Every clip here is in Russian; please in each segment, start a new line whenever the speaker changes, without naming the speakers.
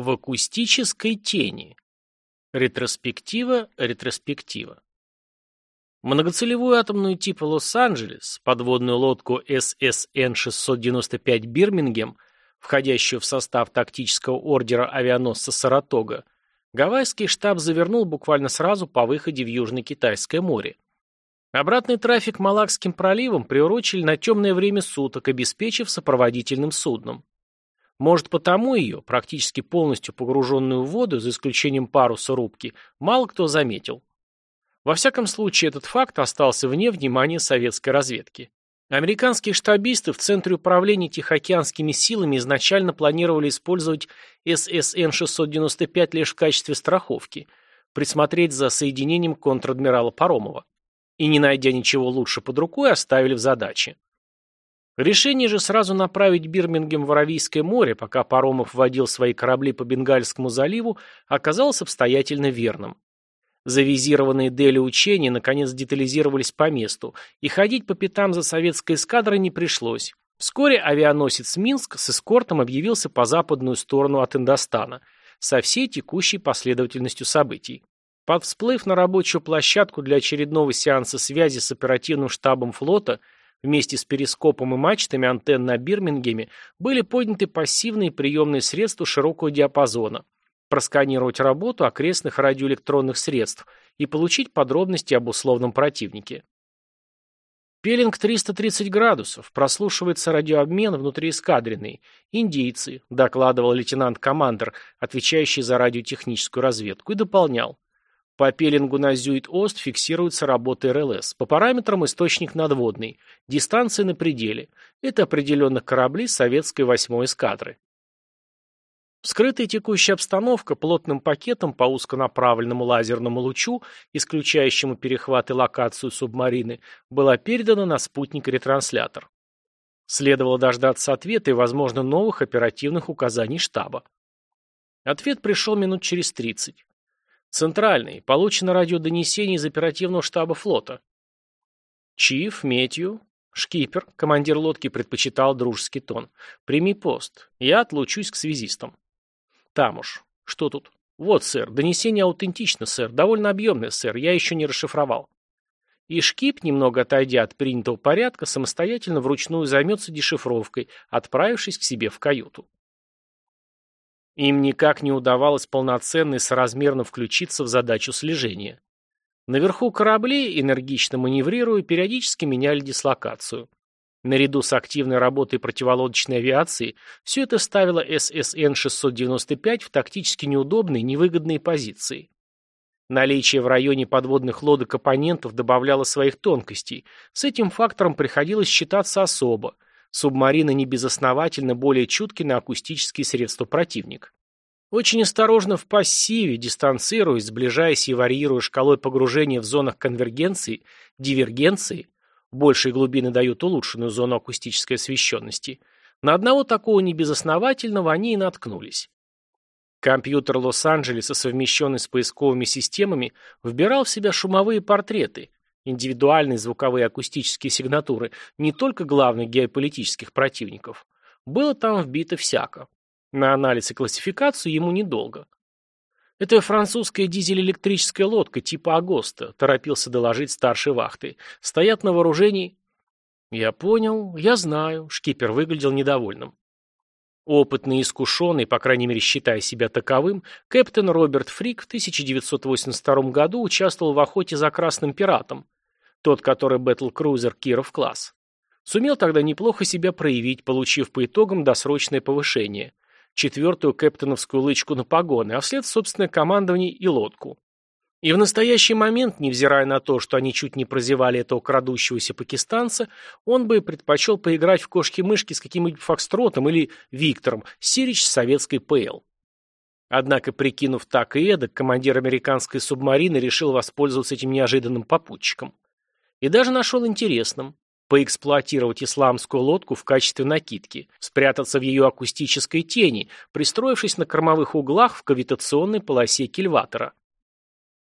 В акустической тени. Ретроспектива, ретроспектива. Многоцелевую атомную типа Лос-Анджелес, подводную лодку ССН-695 «Бирмингем», входящую в состав тактического ордера авианосца «Саратога», Гавайский штаб завернул буквально сразу по выходе в Южно-Китайское море. Обратный трафик Малакским проливом приурочили на темное время суток, обеспечив сопроводительным судном. Может, потому ее, практически полностью погруженную в воду, за исключением паруса рубки, мало кто заметил. Во всяком случае, этот факт остался вне внимания советской разведки. Американские штабисты в Центре управления Тихоокеанскими силами изначально планировали использовать ССН-695 лишь в качестве страховки, присмотреть за соединением контр-адмирала Паромова. И, не найдя ничего лучше под рукой, оставили в задаче. Решение же сразу направить Бирмингем в Аравийское море, пока Паромов водил свои корабли по Бенгальскому заливу, оказалось обстоятельно верным. Завизированные Дели учения наконец детализировались по месту, и ходить по пятам за советской эскадрой не пришлось. Вскоре авианосец «Минск» с эскортом объявился по западную сторону от Индостана, со всей текущей последовательностью событий. Под всплыв на рабочую площадку для очередного сеанса связи с оперативным штабом флота – Вместе с перископом и мачтами антенн на Бирмингеме были подняты пассивные приемные средства широкого диапазона, просканировать работу окрестных радиоэлектронных средств и получить подробности об условном противнике. Пелинг 330 градусов, прослушивается радиообмен внутриэскадренный. Индийцы, докладывал лейтенант-командер, отвечающий за радиотехническую разведку, и дополнял. По пеленгу на Зюит-Ост фиксируется работа РЛС. По параметрам источник надводный. Дистанция на пределе. Это определенных кораблей советской восьмой эскадры. Скрытая текущая обстановка плотным пакетом по узконаправленному лазерному лучу, исключающему перехват и локацию субмарины, была передана на спутник-ретранслятор. Следовало дождаться ответа и, возможно, новых оперативных указаний штаба. Ответ пришел минут через тридцать. Центральный. Получено радиодонесение из оперативного штаба флота. Чиф, Метью, шкипер, командир лодки предпочитал дружеский тон. Прими пост. Я отлучусь к связистам. Там уж. Что тут? Вот, сэр, донесение аутентично, сэр. Довольно объемное, сэр. Я еще не расшифровал. И Шкип, немного отойдя от принятого порядка, самостоятельно вручную займется дешифровкой, отправившись к себе в каюту. Им никак не удавалось полноценно и соразмерно включиться в задачу слежения. Наверху кораблей, энергично маневрируя, периодически меняли дислокацию. Наряду с активной работой противолодочной авиации, все это ставило ССН-695 в тактически неудобные, невыгодные позиции. Наличие в районе подводных лодок оппонентов добавляло своих тонкостей. С этим фактором приходилось считаться особо – Субмарина небезосновательно более чутки на акустические средства противника. Очень осторожно в пассиве, дистанцируясь, сближаясь и варьируя шкалой погружения в зонах конвергенции, дивергенции, большие глубины дают улучшенную зону акустической освещенности, на одного такого небезосновательного они и наткнулись. Компьютер Лос-Анджелеса, совмещенный с поисковыми системами, вбирал в себя шумовые портреты, индивидуальные звуковые акустические сигнатуры не только главных геополитических противников. Было там вбито всяко. На анализ и классификацию ему недолго. «Это французская дизель-электрическая лодка типа «Агоста», — торопился доложить старший вахты. «Стоят на вооружении...» «Я понял, я знаю», — шкипер выглядел недовольным. Опытный и искушенный, по крайней мере считая себя таковым, капитан Роберт Фрик в 1982 году участвовал в охоте за Красным Пиратом, тот, который Бэтл-крузер Киров класс. Сумел тогда неплохо себя проявить, получив по итогам досрочное повышение, четвертую капитановскую лычку на погоны, а вслед собственное командование и лодку. И в настоящий момент, невзирая на то, что они чуть не прозевали этого крадущегося пакистанца, он бы предпочел поиграть в кошки-мышки с каким-нибудь Фокстротом или Виктором, Сирич с советской ПЛ. Однако, прикинув так и эдак, командир американской субмарины решил воспользоваться этим неожиданным попутчиком. И даже нашел интересным поэксплуатировать исламскую лодку в качестве накидки, спрятаться в ее акустической тени, пристроившись на кормовых углах в кавитационной полосе кильватора.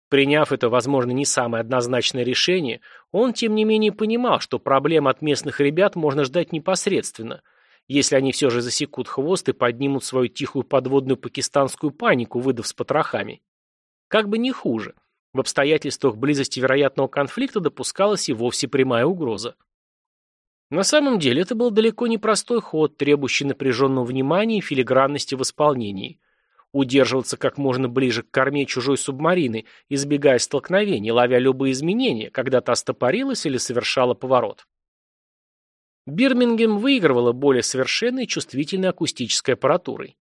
Приняв это, возможно, не самое однозначное решение, он, тем не менее, понимал, что проблем от местных ребят можно ждать непосредственно, если они все же засекут хвост и поднимут свою тихую подводную пакистанскую панику, выдав с потрохами. Как бы не хуже. В обстоятельствах близости вероятного конфликта допускалась и вовсе прямая угроза. На самом деле это был далеко не простой ход, требующий напряженного внимания и филигранности в исполнении. Удерживаться как можно ближе к корме чужой субмарины, избегая столкновений, ловя любые изменения, когда та стопорилась или совершала поворот. Бирмингем выигрывала более совершенной чувствительной акустической аппаратурой.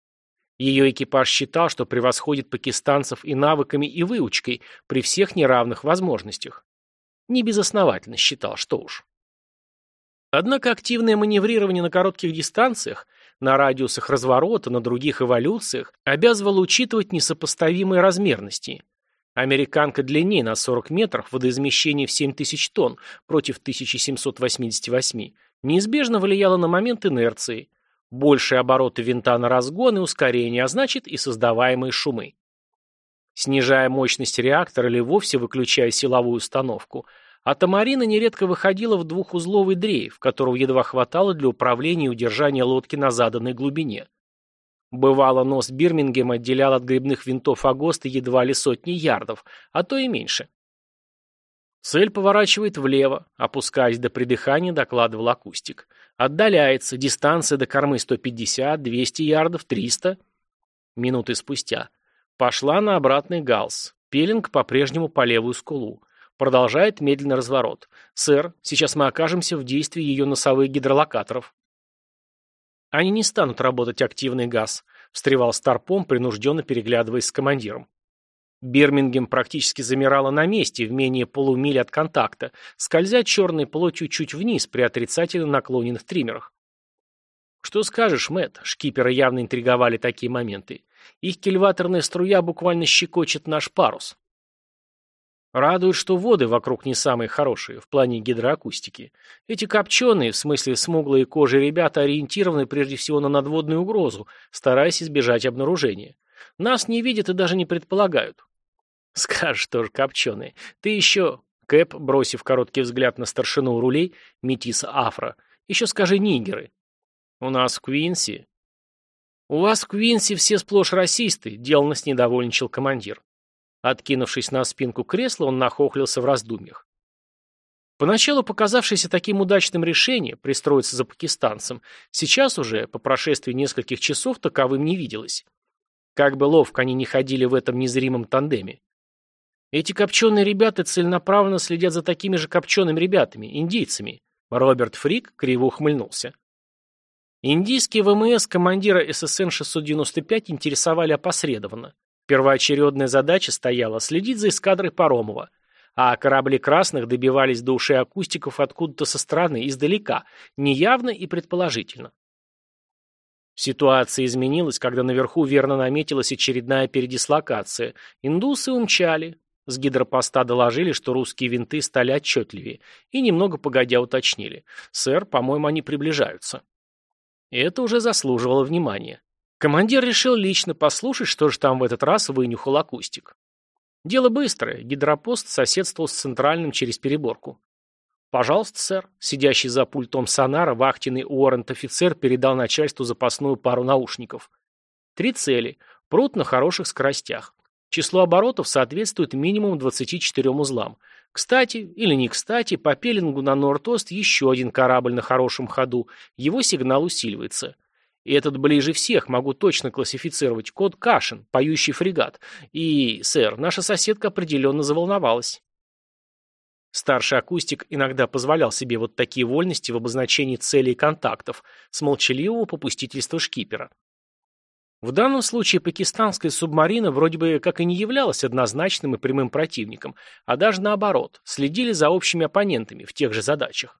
Ее экипаж считал, что превосходит пакистанцев и навыками, и выучкой при всех неравных возможностях. Небезосновательно считал, что уж. Однако активное маневрирование на коротких дистанциях, на радиусах разворота, на других эволюциях, обязывало учитывать несопоставимые размерности. Американка длиннее на 40 метров, водоизмещение в 7000 тонн против 1788, неизбежно влияла на момент инерции, большие обороты винта на разгон и ускорение, а значит и создаваемые шумы. Снижая мощность реактора или вовсе выключая силовую установку, Атомарина нередко выходила в двухузловый дрейф, которого едва хватало для управления и удержания лодки на заданной глубине. Бывало, нос Бирмингема отделял от грибных винтов Агоста едва ли сотни ярдов, а то и меньше. Цель поворачивает влево, опускаясь до придыхания, докладывал акустик. Отдаляется, дистанция до кормы 150, 200 ярдов, 300. Минуты спустя. Пошла на обратный галс. Пелинг по-прежнему по левую скулу. Продолжает медленный разворот. «Сэр, сейчас мы окажемся в действии ее носовых гидролокаторов». «Они не станут работать активный газ», — встревал Старпом, принужденно переглядываясь с командиром. Бирмингем практически замирала на месте, в менее полумили от контакта, скользя черной плотью чуть вниз при отрицательно наклоненных триммерах. Что скажешь, Мэтт? Шкипера явно интриговали такие моменты. Их кильваторная струя буквально щекочет наш парус. Радует, что воды вокруг не самые хорошие в плане гидроакустики. Эти копченые, в смысле смуглые кожи ребята, ориентированы прежде всего на надводную угрозу, стараясь избежать обнаружения. Нас не видят и даже не предполагают. Скажешь тоже, копченые. Ты еще... Кэп, бросив короткий взгляд на старшину рулей, метис Афро. Еще скажи нигеры. У нас в Квинси... У вас в Квинси все сплошь расисты, деланно снедовольничал командир. Откинувшись на спинку кресла, он нахохлился в раздумьях. Поначалу показавшееся таким удачным решение пристроиться за пакистанцем, сейчас уже, по прошествии нескольких часов, таковым не виделось. Как бы ловко они не ходили в этом незримом тандеме. Эти копченые ребята целенаправленно следят за такими же копчеными ребятами, индийцами. Роберт Фрик криво ухмыльнулся. Индийские ВМС командира ССН-695 интересовали опосредованно. Первоочередная задача стояла следить за эскадрой Паромова, а корабли красных добивались до ушей акустиков откуда-то со стороны, издалека, неявно и предположительно. Ситуация изменилась, когда наверху верно наметилась очередная передислокация. Индусы умчали, с гидропоста доложили, что русские винты стали отчетливее, и немного погодя уточнили. «Сэр, по-моему, они приближаются». Это уже заслуживало внимания. Командир решил лично послушать, что же там в этот раз вынюхал акустик. Дело быстрое, гидропост соседствовал с центральным через переборку. «Пожалуйста, сэр», сидящий за пультом сонара, вахтенный уоррент-офицер передал начальству запасную пару наушников. Три цели. Пруд на хороших скоростях. Число оборотов соответствует минимум 24 узлам. Кстати, или не кстати, по пелингу на Норд-Ост еще один корабль на хорошем ходу. Его сигнал усиливается. И этот ближе всех, могу точно классифицировать. Код Кашин, поющий фрегат. И, сэр, наша соседка определенно заволновалась. Старший акустик иногда позволял себе вот такие вольности в обозначении целей контактов с молчаливого попустительства шкипера. В данном случае пакистанская субмарина вроде бы как и не являлась однозначным и прямым противником, а даже наоборот, следили за общими оппонентами в тех же задачах.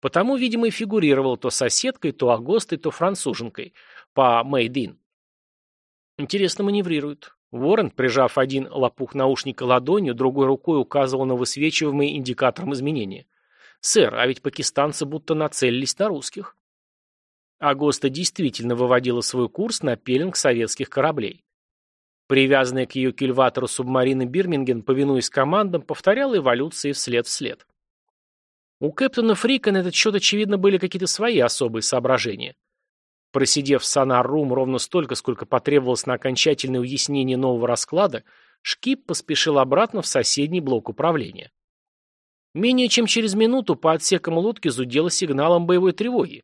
Потому, видимо, и фигурировал то соседкой, то агостой, то француженкой по Мэйдин. Интересно маневрирует. Ворон, прижав один лопух наушника ладонью, другой рукой указывал на высвечиваемый индикатором изменения. «Сэр, а ведь пакистанцы будто нацелились на русских». Агоста действительно выводила свой курс на пеленг советских кораблей. Привязанная к ее кильватору субмарины Бирминген, повинуясь командам, повторяла эволюции вслед вслед. У Кэптона Фрика на этот счет, очевидно, были какие-то свои особые соображения. Просидев в сонар-рум ровно столько, сколько потребовалось на окончательное уяснение нового расклада, Шкип поспешил обратно в соседний блок управления. Менее чем через минуту по отсекам лодки зудело сигналом боевой тревоги.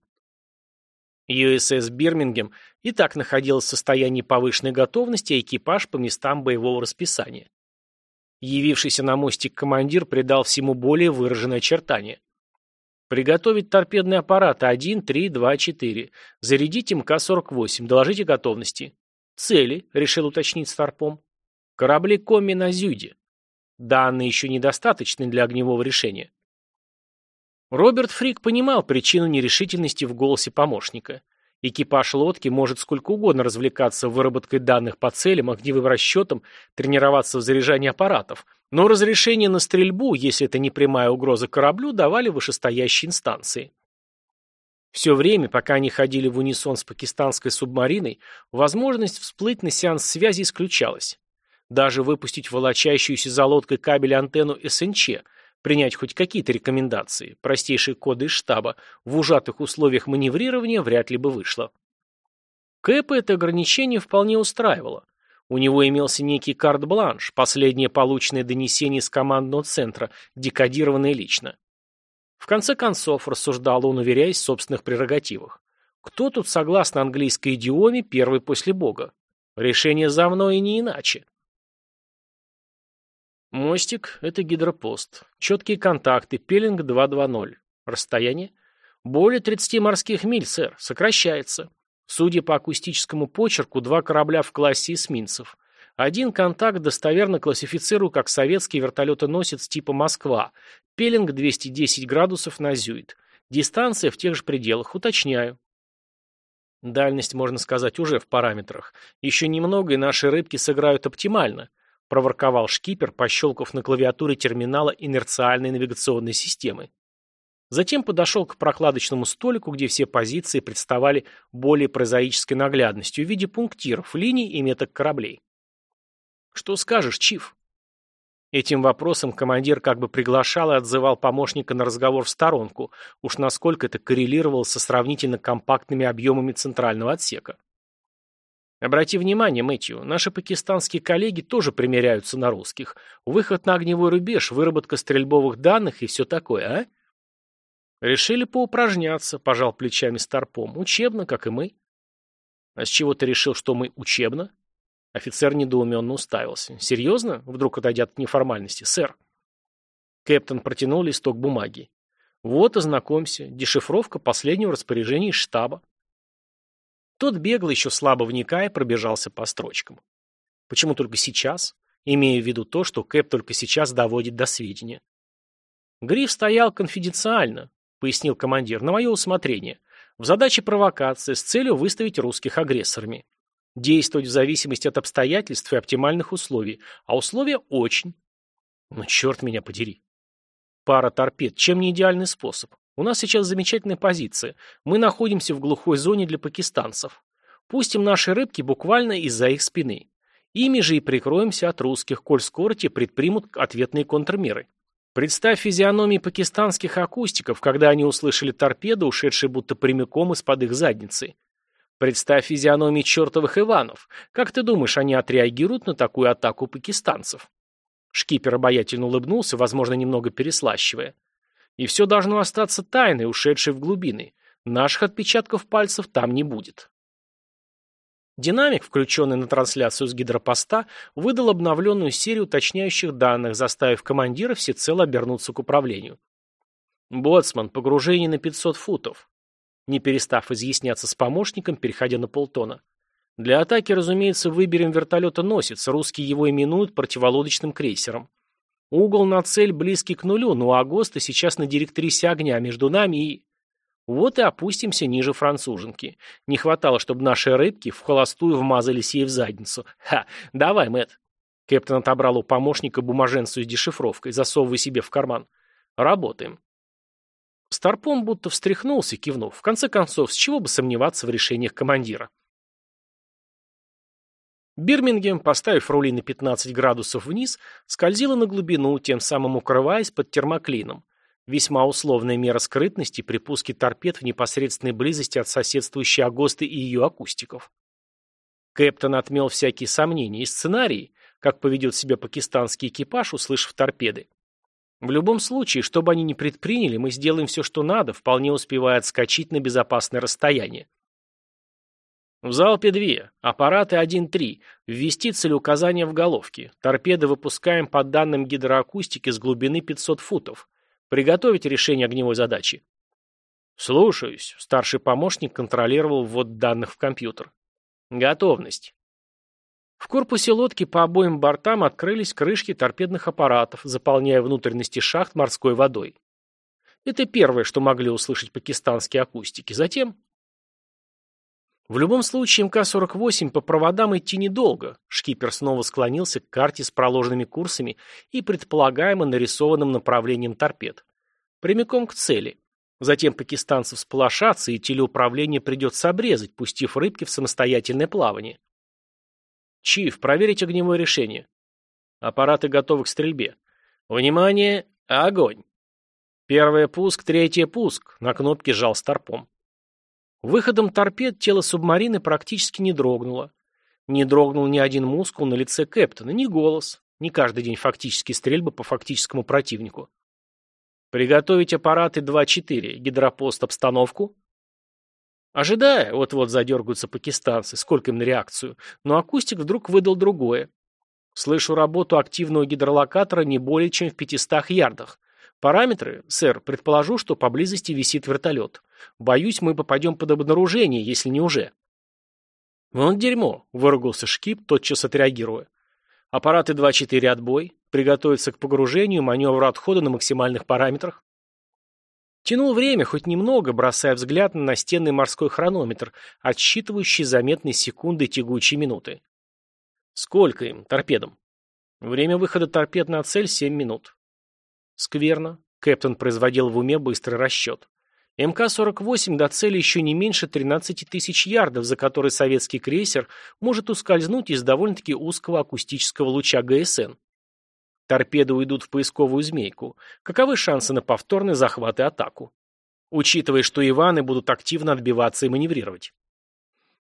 USS «Бирмингем» и так находилась в состоянии повышенной готовности, а экипаж по местам боевого расписания. Явившийся на мостик командир придал всему более выраженное очертание. Приготовить торпедные аппараты 1, 3, 2, 4. Зарядить МК-48. Доложите готовности. Цели, решил уточнить Старпом. Корабли Комми на Зюде. Данные еще недостаточны для огневого решения. Роберт Фрик понимал причину нерешительности в голосе помощника. Экипаж лодки может сколько угодно развлекаться выработкой данных по целям, огневым расчетам, тренироваться в заряжании аппаратов, но разрешение на стрельбу, если это не прямая угроза кораблю, давали вышестоящие инстанции. Все время, пока они ходили в унисон с пакистанской субмариной, возможность всплыть на сеанс связи исключалась. Даже выпустить волочащуюся за лодкой кабель антенну СНЧ – Принять хоть какие-то рекомендации, простейшие коды из штаба, в ужатых условиях маневрирования вряд ли бы вышло. Кэпа это ограничение вполне устраивало. У него имелся некий карт-бланш, последнее полученное донесение из командного центра, декодированное лично. В конце концов, рассуждал он, уверяясь в собственных прерогативах. Кто тут, согласно английской идиоме, первый после Бога? Решение за мной и не иначе. Мостик – это гидропост. Четкие контакты, пелинг 220. Расстояние? Более 30 морских миль, сэр. Сокращается. Судя по акустическому почерку, два корабля в классе эсминцев. Один контакт достоверно классифицирую как советский вертолетоносец типа «Москва». Пелинг 210 градусов на зюит. Дистанция в тех же пределах. Уточняю. Дальность, можно сказать, уже в параметрах. Еще немного, и наши рыбки сыграют оптимально проворковал шкипер, пощелкав на клавиатуре терминала инерциальной навигационной системы. Затем подошел к прокладочному столику, где все позиции представали более прозаической наглядностью в виде пунктиров, линий и меток кораблей. «Что скажешь, Чиф?» Этим вопросом командир как бы приглашал и отзывал помощника на разговор в сторонку, уж насколько это коррелировало со сравнительно компактными объемами центрального отсека. Обрати внимание, Мэтью, наши пакистанские коллеги тоже примеряются на русских. Выход на огневой рубеж, выработка стрельбовых данных и все такое, а? Решили поупражняться, пожал плечами Старпом. Учебно, как и мы. А с чего ты решил, что мы учебно? Офицер недоуменно уставился. Серьезно? Вдруг отойдя от неформальности. Сэр. Кэптон протянул листок бумаги. Вот, ознакомься. Дешифровка последнего распоряжения штаба. Тот бегло, еще слабо вникая, пробежался по строчкам. Почему только сейчас? Имея в виду то, что Кэп только сейчас доводит до сведения. Гриф стоял конфиденциально, пояснил командир, на мое усмотрение, в задаче провокации с целью выставить русских агрессорами. Действовать в зависимости от обстоятельств и оптимальных условий, а условия очень. Ну, черт меня подери. Пара торпед, чем не идеальный способ? У нас сейчас замечательная позиция. Мы находимся в глухой зоне для пакистанцев. Пустим наши рыбки буквально из-за их спины. Ими же и прикроемся от русских, коль скоро те предпримут ответные контрмеры. Представь физиономии пакистанских акустиков, когда они услышали торпеду, ушедшие будто прямиком из-под их задницы. Представь физиономии чертовых Иванов. Как ты думаешь, они отреагируют на такую атаку пакистанцев? Шкипер обаятельно улыбнулся, возможно, немного переслащивая. И все должно остаться тайной, ушедшей в глубины. Наших отпечатков пальцев там не будет. Динамик, включенный на трансляцию с гидропоста, выдал обновленную серию уточняющих данных, заставив командира всецело обернуться к управлению. «Боцман, погружение на 500 футов». Не перестав изъясняться с помощником, переходя на полтона. «Для атаки, разумеется, выберем вертолета-носец, русские его именуют противолодочным крейсером. Угол на цель близкий к нулю, но Агоста сейчас на директрисе огня между нами и... Вот и опустимся ниже француженки. Не хватало, чтобы наши рыбки в холостую вмазались ей в задницу. Ха, давай, Мэтт. Кэптон отобрал у помощника бумаженцию с дешифровкой, засовывая себе в карман. Работаем. Старпом будто встряхнулся, кивнув. В конце концов, с чего бы сомневаться в решениях командира? Бирмингем, поставив рули на 15 градусов вниз, скользила на глубину, тем самым укрываясь под термоклином. Весьма условная мера скрытности при пуске торпед в непосредственной близости от соседствующей Агосты и ее акустиков. Кэптон отмел всякие сомнения и сценарии, как поведет себя пакистанский экипаж, услышав торпеды. В любом случае, что бы они ни предприняли, мы сделаем все, что надо, вполне успевая отскочить на безопасное расстояние. В залпе две, аппараты 1-3, ввести целеуказание в головке. Торпеды выпускаем по данным гидроакустики с глубины 500 футов. Приготовить решение огневой задачи. Слушаюсь. Старший помощник контролировал ввод данных в компьютер. Готовность. В корпусе лодки по обоим бортам открылись крышки торпедных аппаратов, заполняя внутренности шахт морской водой. Это первое, что могли услышать пакистанские акустики. Затем... В любом случае МК-48 по проводам идти недолго. Шкипер снова склонился к карте с проложенными курсами и предполагаемо нарисованным направлением торпед. Прямиком к цели. Затем пакистанцев сполошатся, и телеуправление придется обрезать, пустив рыбки в самостоятельное плавание. Чиф, проверить огневое решение. Аппараты готовы к стрельбе. Внимание! Огонь! Первый пуск, третий пуск. На кнопке жал старпом. Выходом торпед тело субмарины практически не дрогнуло. Не дрогнул ни один мускул на лице Кэптона, ни голос. Не каждый день фактические стрельбы по фактическому противнику. Приготовить аппараты 2-4. Гидропост обстановку. Ожидая, вот-вот задергаются пакистанцы, сколько им на реакцию, но акустик вдруг выдал другое. Слышу работу активного гидролокатора не более чем в 500 ярдах. Параметры, сэр, предположу, что поблизости висит вертолет. Боюсь, мы попадем под обнаружение, если не уже. Вон дерьмо, выругался Шкип, тотчас отреагируя. Аппараты 2-4 отбой, приготовиться к погружению, маневр отхода на максимальных параметрах. Тянул время, хоть немного, бросая взгляд на настенный морской хронометр, отсчитывающий заметные секунды тягучие минуты. Сколько им, торпедам? Время выхода торпед на цель 7 минут. Скверно. Кэптон производил в уме быстрый расчет. МК-48 до цели еще не меньше 13 тысяч ярдов, за которые советский крейсер может ускользнуть из довольно-таки узкого акустического луча ГСН. Торпеды уйдут в поисковую змейку. Каковы шансы на повторный захват и атаку? Учитывая, что Иваны будут активно отбиваться и маневрировать.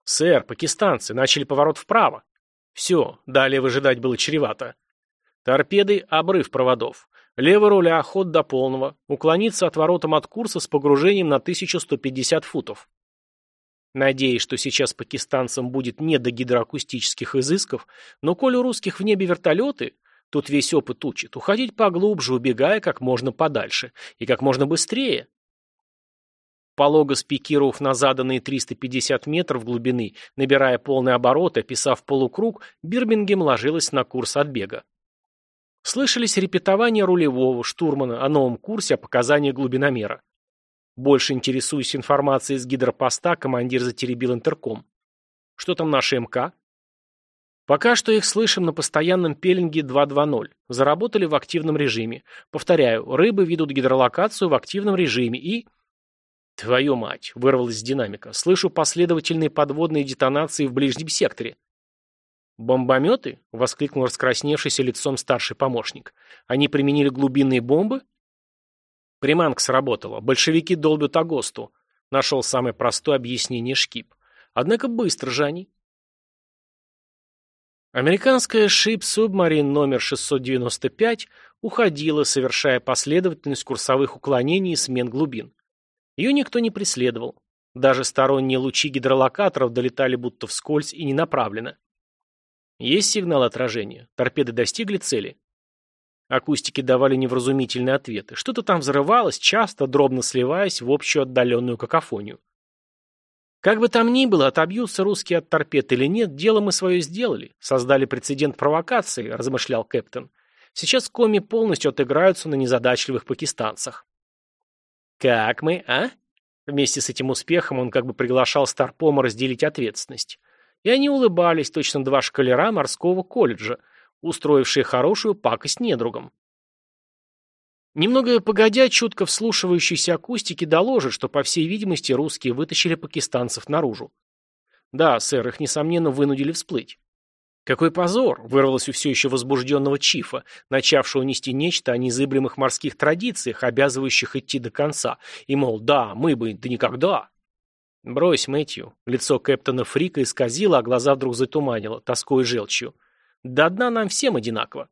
«Сэр, пакистанцы, начали поворот вправо». «Все, далее выжидать было чревато». Торпеды – обрыв проводов. Левый руля, ход до полного. Уклониться отворотом от курса с погружением на 1150 футов. Надеюсь, что сейчас пакистанцам будет не до гидроакустических изысков, но коли у русских в небе вертолеты, Тут весь опыт учит. Уходить поглубже, убегая как можно подальше. И как можно быстрее. Полого спикировав на заданные 350 метров глубины, набирая полный оборот, описав полукруг, Бирмингем ложилась на курс отбега. Слышались репетования рулевого, штурмана о новом курсе, о показании глубиномера. Больше интересуясь информацией из гидропоста, командир затеребил интерком. Что там наши МК? Пока что их слышим на постоянном пеленге 2.2.0. Заработали в активном режиме. Повторяю, рыбы ведут гидролокацию в активном режиме и... Твою мать, вырвалась динамика. Слышу последовательные подводные детонации в ближнем секторе. «Бомбометы?» — воскликнул раскрасневшийся лицом старший помощник. «Они применили глубинные бомбы?» Приманка сработала. Большевики долбят Агосту. Нашел самое простое объяснение Шкип. Однако быстро же они. Американская Submarine номер 695 уходила, совершая последовательность курсовых уклонений и смен глубин. Ее никто не преследовал. Даже сторонние лучи гидролокаторов долетали будто вскользь и ненаправленно. Есть сигнал отражения. Торпеды достигли цели. Акустики давали невразумительные ответы. Что-то там взрывалось, часто, дробно сливаясь в общую отдаленную какофонию. Как бы там ни было, отобьются русские от торпед или нет, дело мы свое сделали. Создали прецедент провокации, размышлял Кэптон. Сейчас коми полностью отыграются на незадачливых пакистанцах. Как мы, а? Вместе с этим успехом он как бы приглашал Старпома разделить ответственность. И они улыбались, точно два шкалера морского колледжа, устроившие хорошую пакость недругам. Немного погодя, чутко вслушивающиеся акустики доложат, что, по всей видимости, русские вытащили пакистанцев наружу. Да, сэр, их, несомненно, вынудили всплыть. Какой позор! Вырвалось у все еще возбужденного Чифа, начавшего нести нечто о незыблемых морских традициях, обязывающих идти до конца. И, мол, да, мы бы, да никогда. Брось, Мэтью. Лицо Кэптона Фрика исказило, а глаза вдруг затуманило, тоской и желчью. До дна нам всем одинаково.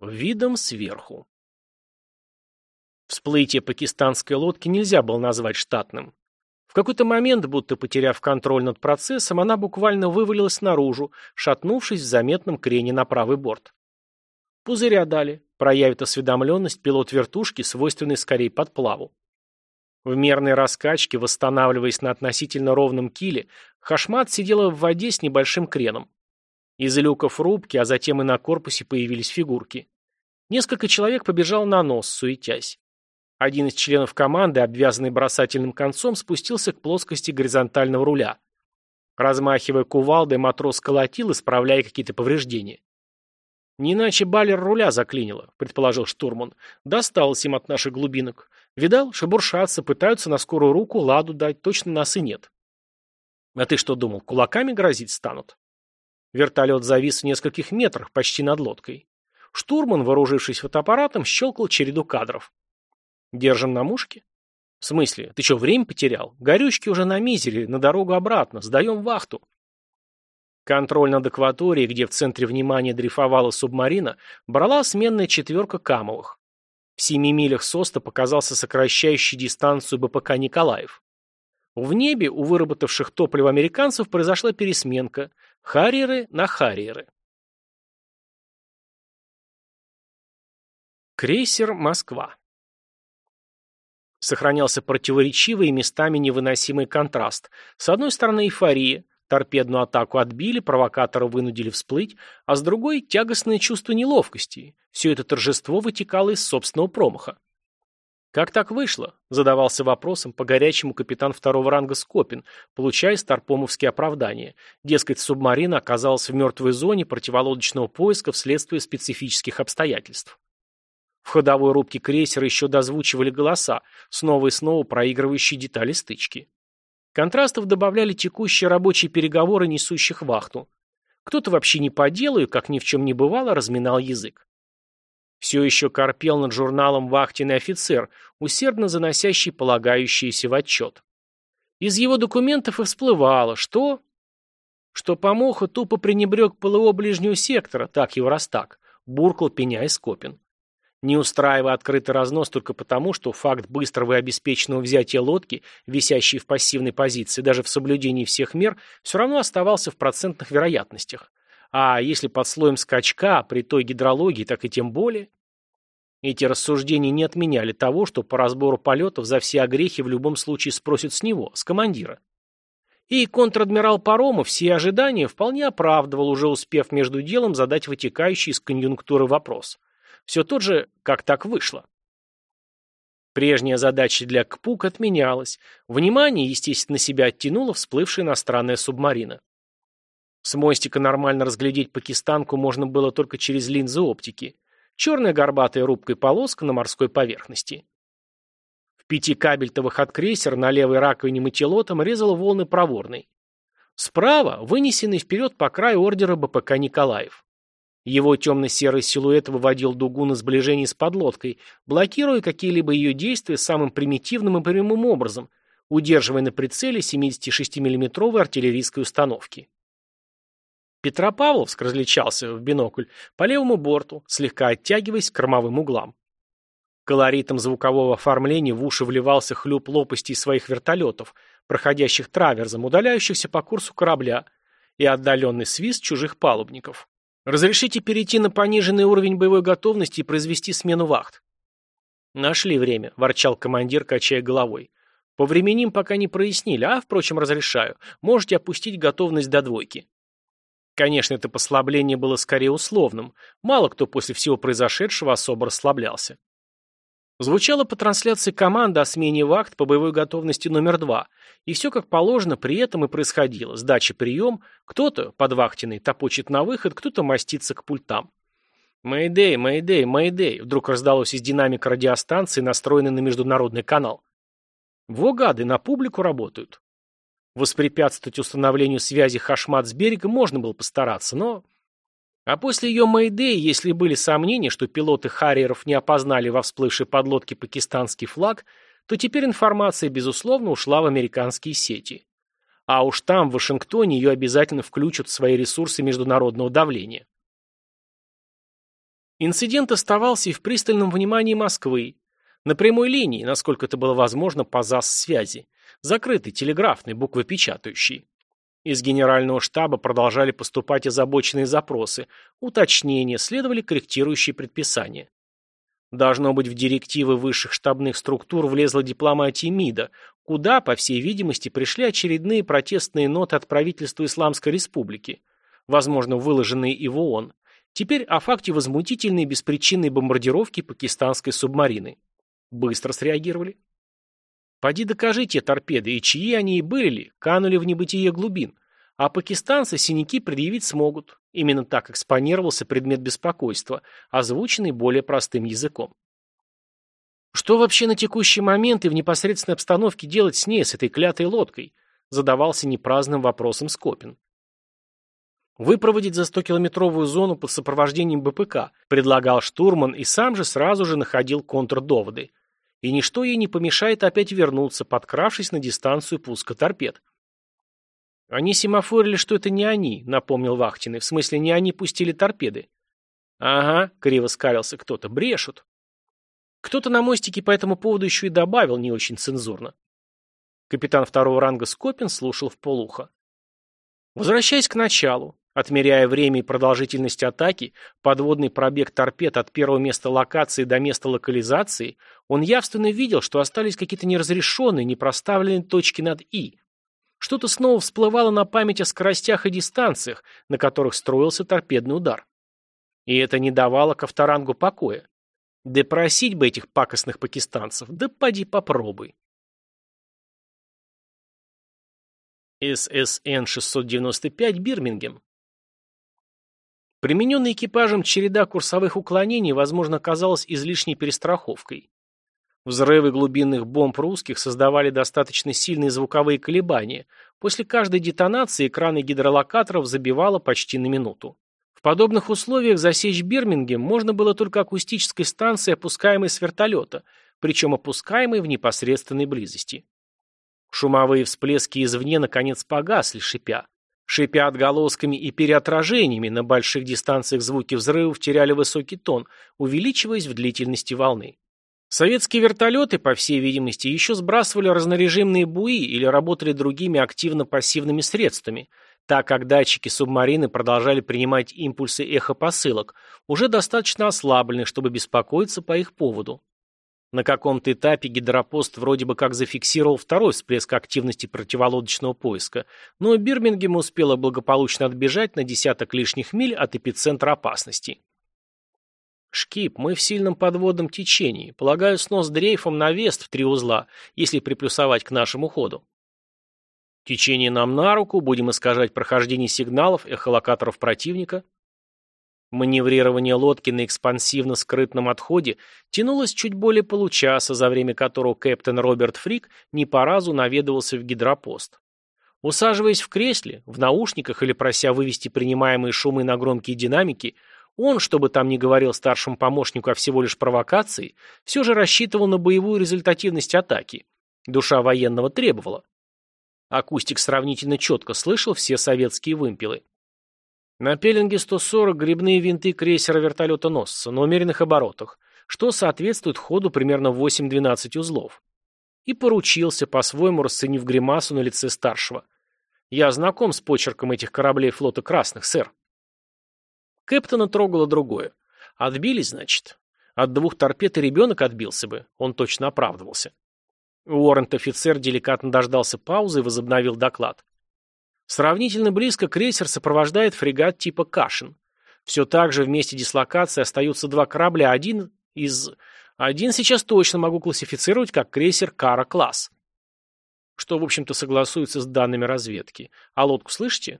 Видом сверху. Всплытие пакистанской лодки нельзя было назвать штатным. В какой-то момент, будто потеряв контроль над процессом, она буквально вывалилась наружу, шатнувшись в заметном крене на правый борт. Пузыря дали, проявит осведомленность пилот вертушки, свойственный скорее подплаву. В мерной раскачке, восстанавливаясь на относительно ровном киле, Хашмат сидела в воде с небольшим креном. Из люков рубки, а затем и на корпусе появились фигурки. Несколько человек побежал на нос, суетясь. Один из членов команды, обвязанный бросательным концом, спустился к плоскости горизонтального руля. Размахивая кувалдой, матрос колотил, исправляя какие-то повреждения. «Не иначе балер руля заклинило», — предположил штурман. «Досталось им от наших глубинок. Видал, шебуршатся, пытаются на скорую руку ладу дать, точно нас и нет». «А ты что думал, кулаками грозить станут?» Вертолет завис в нескольких метрах, почти над лодкой. Штурман, вооружившись фотоаппаратом, щелкал череду кадров. Держим на мушке? В смысле? Ты что, время потерял? Горючки уже на мизере, на дорогу обратно. Сдаем вахту. Контроль над акваторией, где в центре внимания дрейфовала субмарина, брала сменная четверка Камовых. В семи милях соста показался сокращающий дистанцию БПК «Николаев». В небе у выработавших топливо американцев произошла пересменка. Харриеры на Харриеры. Крейсер «Москва». Сохранялся противоречивый и местами невыносимый контраст. С одной стороны эйфория, торпедную атаку отбили, провокатора вынудили всплыть, а с другой – тягостное чувство неловкости. Все это торжество вытекало из собственного промаха. «Как так вышло?» – задавался вопросом по горячему капитан второго ранга Скопин, получая старпомовские оправдания. Дескать, субмарина оказалась в мертвой зоне противолодочного поиска вследствие специфических обстоятельств. В ходовой рубке крейсера еще дозвучивали голоса, снова и снова проигрывающие детали стычки. Контрастов добавляли текущие рабочие переговоры несущих вахту. Кто-то вообще не по делу и, как ни в чем не бывало, разминал язык. Все еще корпел над журналом вахтенный офицер, усердно заносящий полагающиеся в отчет. Из его документов и всплывало, что... Что Помоха тупо пренебрег ПЛО ближнего сектора, так его раз так, буркал Пеня и Скопин не устраивая открытый разнос только потому, что факт быстрого и обеспеченного взятия лодки, висящей в пассивной позиции, даже в соблюдении всех мер, все равно оставался в процентных вероятностях. А если под слоем скачка, при той гидрологии, так и тем более... Эти рассуждения не отменяли того, что по разбору полетов за все огрехи в любом случае спросят с него, с командира. И контр-адмирал Паромов все ожидания вполне оправдывал, уже успев между делом задать вытекающий из конъюнктуры вопрос – все тот же, как так вышло. Прежняя задача для КПУК отменялась. Внимание, естественно, себя оттянула всплывшая иностранная субмарина. С мостика нормально разглядеть пакистанку можно было только через линзы оптики. Черная горбатая рубкой полоска на морской поверхности. В пяти кабельтовых от крейсера на левой раковине мотилотом резала волны проворной. Справа вынесенный вперед по краю ордера БПК Николаев. Его темно-серый силуэт выводил дугу на сближение с подлодкой, блокируя какие-либо ее действия самым примитивным и прямым образом, удерживая на прицеле 76 миллиметровой артиллерийской установки. Петропавловск различался в бинокль по левому борту, слегка оттягиваясь к кормовым углам. Колоритом звукового оформления в уши вливался хлюп лопастей своих вертолетов, проходящих траверзом, удаляющихся по курсу корабля, и отдаленный свист чужих палубников. Разрешите перейти на пониженный уровень боевой готовности и произвести смену вахт. Нашли время, ворчал командир, качая головой. По временим пока не прояснили, а, впрочем, разрешаю. Можете опустить готовность до двойки. Конечно, это послабление было скорее условным. Мало кто после всего произошедшего особо расслаблялся. Звучала по трансляции команда о смене вахт по боевой готовности номер два, и все как положено при этом и происходило. Сдача прием, кто-то, подвахтенный, топочет на выход, кто-то мастится к пультам. «Мэйдэй, мэйдэй, мэйдэй!» вдруг раздалось из динамика радиостанции, настроенной на международный канал. Во гады, на публику работают. Воспрепятствовать установлению связи Хашмат с берегом можно было постараться, но... А после ее Мэйдэй, если были сомнения, что пилоты Харриеров не опознали во всплывшей подлодке пакистанский флаг, то теперь информация, безусловно, ушла в американские сети. А уж там, в Вашингтоне, ее обязательно включат в свои ресурсы международного давления. Инцидент оставался и в пристальном внимании Москвы, на прямой линии, насколько это было возможно по ЗАС-связи, закрытой, телеграфной, буквопечатающей. Из генерального штаба продолжали поступать озабоченные запросы, уточнения, следовали корректирующие предписания. Должно быть, в директивы высших штабных структур влезла дипломатия МИДа, куда, по всей видимости, пришли очередные протестные ноты от правительства Исламской Республики, возможно, выложенные и в ООН. Теперь о факте возмутительной беспричинной бомбардировки пакистанской субмарины. Быстро среагировали. Поди докажите торпеды, и чьи они и были ли, канули в небытие глубин. А пакистанцы синяки предъявить смогут. Именно так экспонировался предмет беспокойства, озвученный более простым языком. Что вообще на текущий момент и в непосредственной обстановке делать с ней, с этой клятой лодкой? Задавался непраздным вопросом Скопин. Выпроводить за 100-километровую зону под сопровождением БПК, предлагал штурман и сам же сразу же находил контрдоводы. И ничто ей не помешает опять вернуться, подкравшись на дистанцию пуска торпед. «Они семафорили, что это не они», — напомнил Вахтиный. «В смысле, не они пустили торпеды». «Ага», — криво скалился кто-то, — «брешут». Кто-то на мостике по этому поводу еще и добавил не очень цензурно. Капитан второго ранга Скопин слушал в полухо. Возвращаясь к началу, отмеряя время и продолжительность атаки, подводный пробег торпед от первого места локации до места локализации, он явственно видел, что остались какие-то неразрешенные, непроставленные точки над «и», что-то снова всплывало на память о скоростях и дистанциях, на которых строился торпедный удар. И это не давало Ковторангу покоя. Да просить бы этих пакостных пакистанцев, да поди попробуй. ССН-695 Бирмингем. Примененная экипажем череда курсовых уклонений, возможно, казалась излишней перестраховкой. Взрывы глубинных бомб русских создавали достаточно сильные звуковые колебания. После каждой детонации экраны гидролокаторов забивало почти на минуту. В подобных условиях засечь Бирмингем можно было только акустической станцией, опускаемой с вертолета, причем опускаемой в непосредственной близости. Шумовые всплески извне наконец погасли, шипя. Шипя отголосками и переотражениями, на больших дистанциях звуки взрывов теряли высокий тон, увеличиваясь в длительности волны. Советские вертолеты, по всей видимости, еще сбрасывали разнорежимные буи или работали другими активно-пассивными средствами, так как датчики субмарины продолжали принимать импульсы эхопосылок, уже достаточно ослабленных, чтобы беспокоиться по их поводу. На каком-то этапе гидропост вроде бы как зафиксировал второй всплеск активности противолодочного поиска, но Бирмингем успела благополучно отбежать на десяток лишних миль от эпицентра опасности. «Шкип, мы в сильном подводном течении. Полагаю, снос дрейфом на вест в три узла, если приплюсовать к нашему ходу». «Течение нам на руку, будем искажать прохождение сигналов эхолокаторов противника». Маневрирование лодки на экспансивно-скрытном отходе тянулось чуть более получаса, за время которого капитан Роберт Фрик не по разу наведывался в гидропост. Усаживаясь в кресле, в наушниках или прося вывести принимаемые шумы на громкие динамики, он, чтобы там не говорил старшему помощнику о всего лишь провокации, все же рассчитывал на боевую результативность атаки. Душа военного требовала. Акустик сравнительно четко слышал все советские вымпелы. На пеленге 140 грибные винты крейсера-вертолета-носца на умеренных оборотах, что соответствует ходу примерно 8-12 узлов. И поручился, по-своему расценив гримасу на лице старшего. «Я знаком с почерком этих кораблей флота красных, сэр». Кэптона трогало другое. Отбились, значит. От двух торпед и ребенок отбился бы. Он точно оправдывался. Уоррент-офицер деликатно дождался паузы и возобновил доклад. Сравнительно близко крейсер сопровождает фрегат типа «Кашин». Все так же в месте дислокации остаются два корабля, один из... Один сейчас точно могу классифицировать как крейсер «Кара-класс». Что, в общем-то, согласуется с данными разведки. А лодку слышите?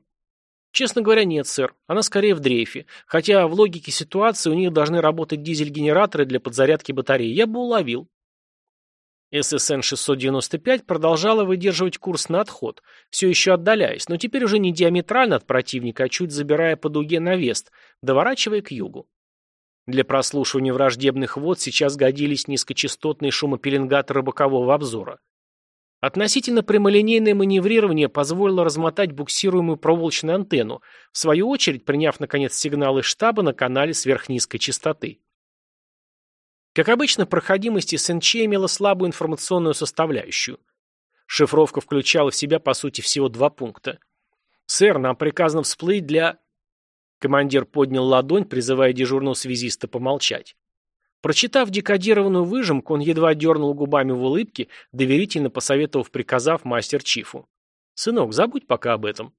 Честно говоря, нет, сэр. Она скорее в дрейфе. Хотя в логике ситуации у них должны работать дизель-генераторы для подзарядки батареи. Я бы уловил. ССН-695 продолжала выдерживать курс на отход, все еще отдаляясь, но теперь уже не диаметрально от противника, а чуть забирая по дуге на вест, доворачивая к югу. Для прослушивания враждебных вод сейчас годились низкочастотные шумопеленгаторы бокового обзора. Относительно прямолинейное маневрирование позволило размотать буксируемую проволочную антенну, в свою очередь приняв, наконец, сигналы штаба на канале сверхнизкой частоты. Как обычно, проходимость СНЧ имела слабую информационную составляющую. Шифровка включала в себя, по сути, всего два пункта. «Сэр, нам приказано всплыть для...» Командир поднял ладонь, призывая дежурного связиста помолчать. Прочитав декодированную выжимку, он едва дернул губами в улыбке, доверительно посоветовав, приказав мастер-чифу. «Сынок, забудь пока об этом».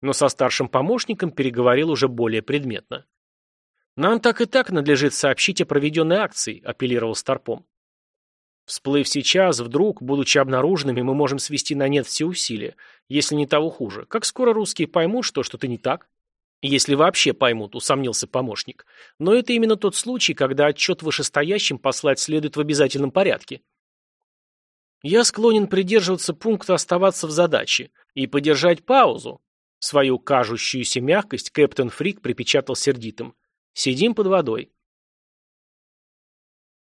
Но со старшим помощником переговорил уже более предметно. «Нам так и так надлежит сообщить о проведенной акции», – апеллировал Старпом. Всплыв сейчас, вдруг, будучи обнаруженными, мы можем свести на нет все усилия, если не того хуже. Как скоро русские поймут, что что-то не так? Если вообще поймут, усомнился помощник. Но это именно тот случай, когда отчет вышестоящим послать следует в обязательном порядке. Я склонен придерживаться пункта «оставаться в задаче» и подержать паузу. Свою кажущуюся мягкость Кэптон Фрик припечатал сердитым. Сидим под водой.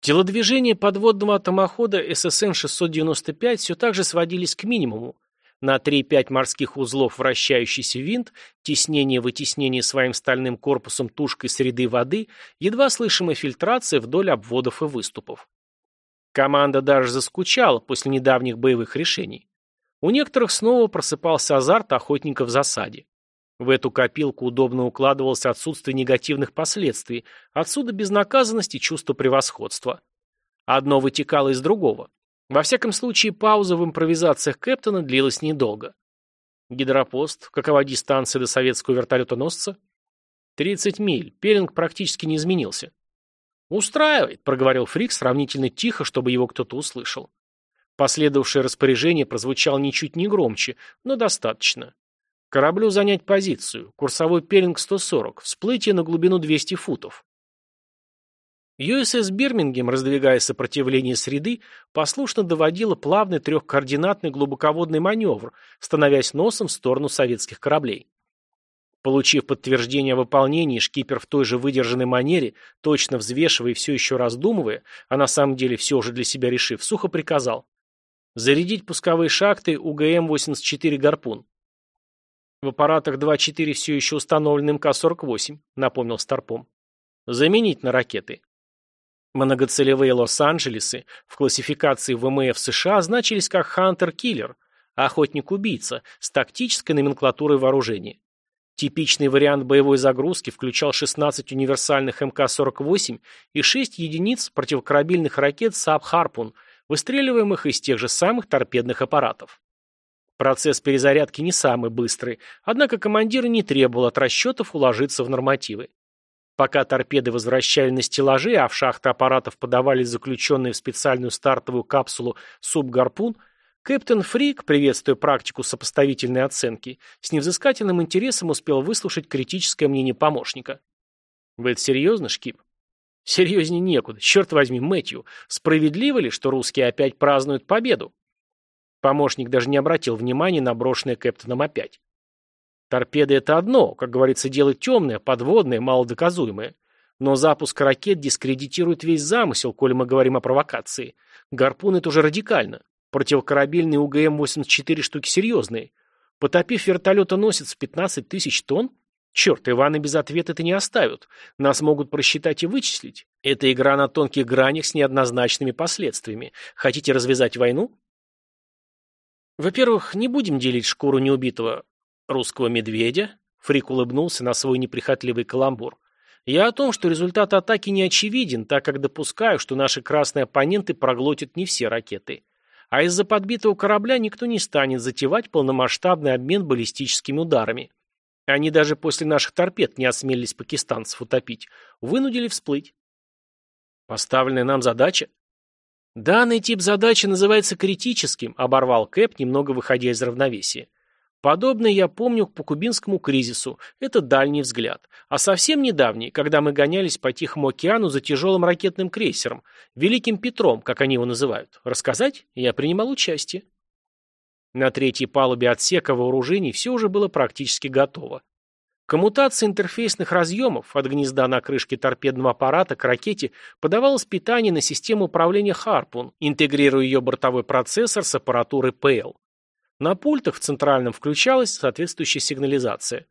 Телодвижения подводного атомохода ССН-695 все так же сводились к минимуму. На 3-5 морских узлов вращающийся винт, теснение-вытеснение своим стальным корпусом тушкой среды воды, едва слышимая фильтрация вдоль обводов и выступов. Команда даже заскучала после недавних боевых решений. У некоторых снова просыпался азарт охотника в засаде. В эту копилку удобно укладывалось отсутствие негативных последствий, отсюда безнаказанность и чувство превосходства. Одно вытекало из другого. Во всяком случае, пауза в импровизациях Кэптона длилась недолго. Гидропост, какова дистанция до советского вертолетоносца? 30 миль, пелинг практически не изменился. «Устраивает», — проговорил Фрик сравнительно тихо, чтобы его кто-то услышал. Последовавшее распоряжение прозвучало ничуть не громче, но достаточно. Кораблю занять позицию. Курсовой пелинг 140. Всплытие на глубину 200 футов. USS Бирмингем, раздвигая сопротивление среды, послушно доводила плавный трехкоординатный глубоководный маневр, становясь носом в сторону советских кораблей. Получив подтверждение о выполнении, шкипер в той же выдержанной манере, точно взвешивая и все еще раздумывая, а на самом деле все уже для себя решив, сухо приказал. Зарядить пусковые шахты УГМ-84 «Гарпун». В аппаратах 2.4 все еще установлен МК-48, напомнил Старпом. Заменить на ракеты. Многоцелевые Лос-Анджелесы в классификации ВМФ США значились как «Хантер-киллер», охотник-убийца, с тактической номенклатурой вооружения. Типичный вариант боевой загрузки включал 16 универсальных МК-48 и 6 единиц противокорабельных ракет Саб-Харпун, выстреливаемых из тех же самых торпедных аппаратов. Процесс перезарядки не самый быстрый, однако командир не требовал от расчетов уложиться в нормативы. Пока торпеды возвращали на стеллажи, а в шахты аппаратов подавались заключенные в специальную стартовую капсулу Саб-Гарпун, Кэптен Фрик, приветствуя практику сопоставительной оценки, с невзыскательным интересом успел выслушать критическое мнение помощника. «Вы это серьезно, Шкип?» «Серьезнее некуда. Черт возьми, Мэтью, справедливо ли, что русские опять празднуют победу?» Помощник даже не обратил внимания на брошенное Кэптоном опять. Торпеды — это одно, как говорится, дело темное, подводное, малодоказуемое. Но запуск ракет дискредитирует весь замысел, коли мы говорим о провокации. Гарпун — это уже радикально. Противокорабельные УГМ-84 штуки серьезные. Потопив вертолета-носец в 15 тысяч тонн? Черт, Иваны без ответа это не оставят. Нас могут просчитать и вычислить. Это игра на тонких гранях с неоднозначными последствиями. Хотите развязать войну? Во-первых, не будем делить шкуру неубитого русского медведя. Фрик улыбнулся на свой неприхотливый каламбур. Я о том, что результат атаки не очевиден, так как допускаю, что наши красные оппоненты проглотят не все ракеты. А из-за подбитого корабля никто не станет затевать полномасштабный обмен баллистическими ударами. Они даже после наших торпед не осмелились пакистанцев утопить. Вынудили всплыть. Поставленная нам задача «Данный тип задачи называется критическим», – оборвал Кэп, немного выходя из равновесия. Подобное я помню по кубинскому кризису. Это дальний взгляд. А совсем недавний, когда мы гонялись по Тихому океану за тяжелым ракетным крейсером, Великим Петром, как они его называют. Рассказать? Я принимал участие. На третьей палубе отсека вооружений все уже было практически готово. Коммутация интерфейсных разъемов от гнезда на крышке торпедного аппарата к ракете подавалось питание на систему управления Harpoon, интегрируя ее бортовой процессор с аппаратурой PL. На пультах в центральном включалась соответствующая сигнализация.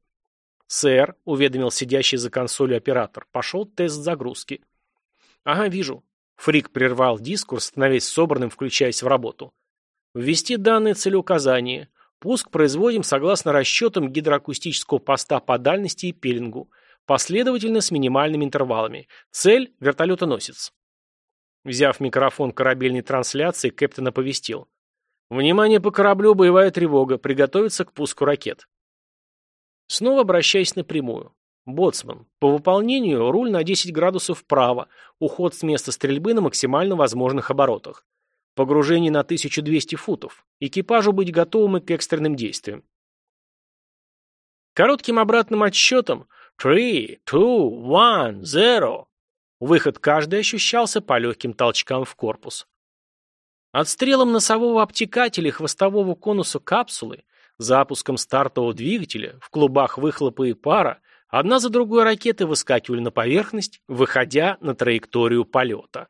«Сэр», — уведомил сидящий за консолью оператор, — «пошел тест загрузки». «Ага, вижу». Фрик прервал дискурс, становясь собранным, включаясь в работу. «Ввести данные целеуказания. Пуск производим согласно расчетам гидроакустического поста по дальности и пеленгу, последовательно с минимальными интервалами. Цель – вертолетоносец». Взяв микрофон корабельной трансляции, Кэптон оповестил. Внимание по кораблю, боевая тревога, приготовиться к пуску ракет. Снова обращаясь напрямую. Боцман. По выполнению руль на 10 градусов вправо, уход с места стрельбы на максимально возможных оборотах. Погружение на 1200 футов. Экипажу быть готовым к экстренным действиям. Коротким обратным отсчетом 3, 2, 1, 0. Выход каждый ощущался по легким толчкам в корпус. Отстрелом носового обтекателя хвостового конуса капсулы, запуском стартового двигателя, в клубах выхлопа и пара, одна за другой ракеты выскакивали на поверхность, выходя на траекторию полета.